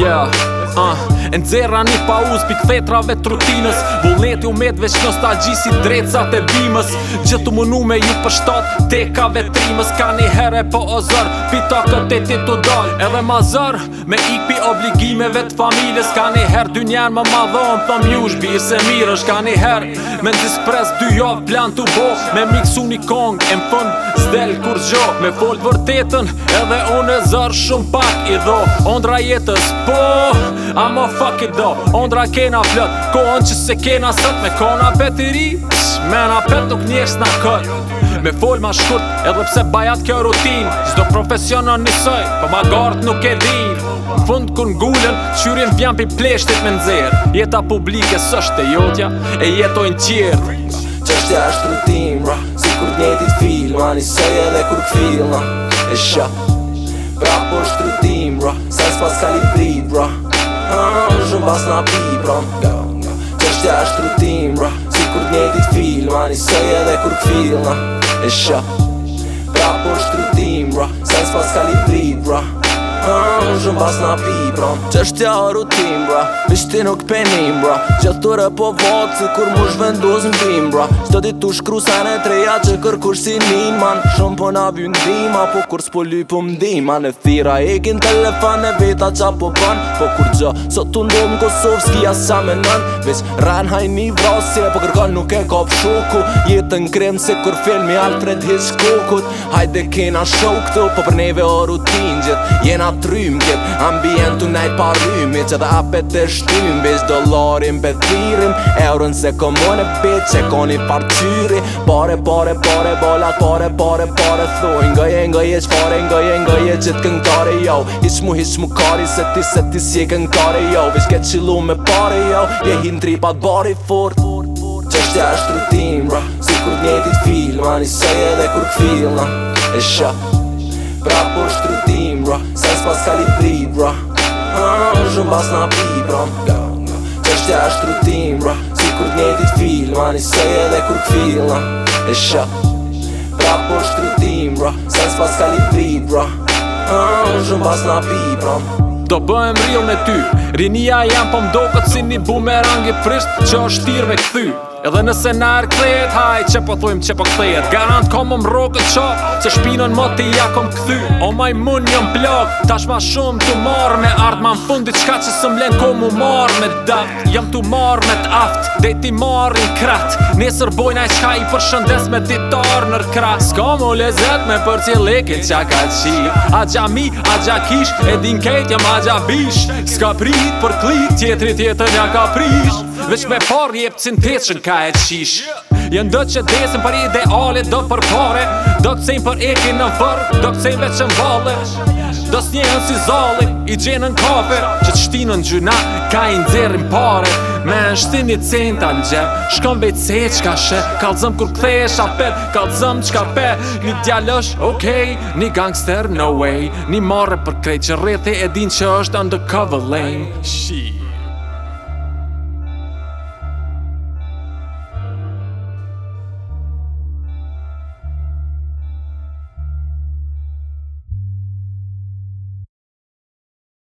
Yeah, uh. E në një pa p'i Pit fetrave trutinës Vullet ju met veç në si Drecat e bimës Që të mënu me ju pështat Teka vetrimës Ka një herë e po ozër Pita këtë e ti të dalë Edhe ma zër Me ikpi obligimeve të familjes Ka një herë dy njerë më madhon Thëm po ju shbirë se mirë është Ka një herë Me në disprez dy javë Plan të bo Me miksu një kong E më thëmë Zdel kur gjo Me folë vërtetën Edhe unë e zër shumë pak I dho Ondra jetës po Amo fuck it up Ondra kena flët, kohën që se kena sët Me kona peti ri, me na pet nuk njes na kët Me fol ma shkurt, edhe pse bajat kjo rutin Zdo profesion në njësoj, po ma gart nuk e din Fund ku gullën, qyrin vjen pi pleshtit me nëzir Jeta publike sështë e jotja, e jetojnë qirt Qështja është rutin, bra Si kur njetit film, ma njësoj edhe kur këfil, na pra. E shë Pra po është rutin, bra Sa s'pas kalibri, bra Bra Ah, është në bas nga pi, bro Gja është, gja është, trutim, Si kur t'njejti t'filma, ni sëje dhe kur t'filma E shëp Pra po është trutim, bro Sen s'pas ka liprit, Shumë pas na pipron Që është tja rutin bra Vishti nuk penim bra Gjëtëre po vodë Si kur mush vendus në tim bra Qdo dit tu shkru sa në treja Që kërkur si nin man Shumë po na vjën dhima Po kur s'po lypu më dhima Në thira e kin telefon E veta qa po ban Po kur gjë Sot të ndonë Kosovë Skia sa me nën Vec ran hajni vrasje Po kërkan nuk e kop shoku Jetë në krem Se kur filmi Alfred Hitchcockut Hajde kena show këtu Po për neve o rutin gjith Jena trym Kët ambientu naj parrymi Që dhe apet të shtimin Bish dolarin për thirin Eurën se komone pit Që koni parqyri Pare, pare, pare, bolat Pare, pare, pare, thuj Ngoje, ngoje, që fare Ngoje, ngoje, që të këngtare, jo Ish mu, ish mu kari Se ti, se ti si e këngtare, jo Vish ke qilu me pare, jo Je hin tri bari fort Qështja është rutin, bra Si kur t'njetit film Ani seje dhe kur këfil, na E shë Pra por shtru libra Se s'pas ka li pri bra Zhëm na pi bra Kështja është rutin bra Si kur t'njetit film Ani sej edhe kur t'fila E shë Pra po është rutin bra Se s'pas ka li pri bra Zhëm na pi bra Do bëhem real me ty Rinia jam po mdo këtë si një bumerang i frisht Që është tirë me këthy Edhe nëse në erë klet, haj që po thujmë që po klet Garant kom më mrokët qop, që shpinën më të ja kom këthy O maj mund njëm plog, tash ma shumë të marrë me ardhë Ma më fundi qka që së mlenë kom marrë me daft Jam të marrë me t'aft, dhe ti marrë i krat Nesër bojna i qka i përshëndes me ditar nër krat Ska më lezet me për që lekin qa ka qi A gja mi, a gja kish, e din kejt jam a gja bish Ska prit për klit, tjetri tjetër nja ka Veç me jep ka e qish yeah. Jënë që desin për idealit do për pare Do të sejnë për eki në vërë Do të sejnë veç në vallë Do së njehen si zali I gjenë në kafe Që të shtinë në gjyna Ka i ndzirin pare Me në shtinë një cenë të në Shkom vejt se që ka shë Kalë kur këthe e shapet Kalë zëmë që pe Një djallësh, ok Një gangster, no way Një marë për krejtë që rrethe E din që është undercover lane Shit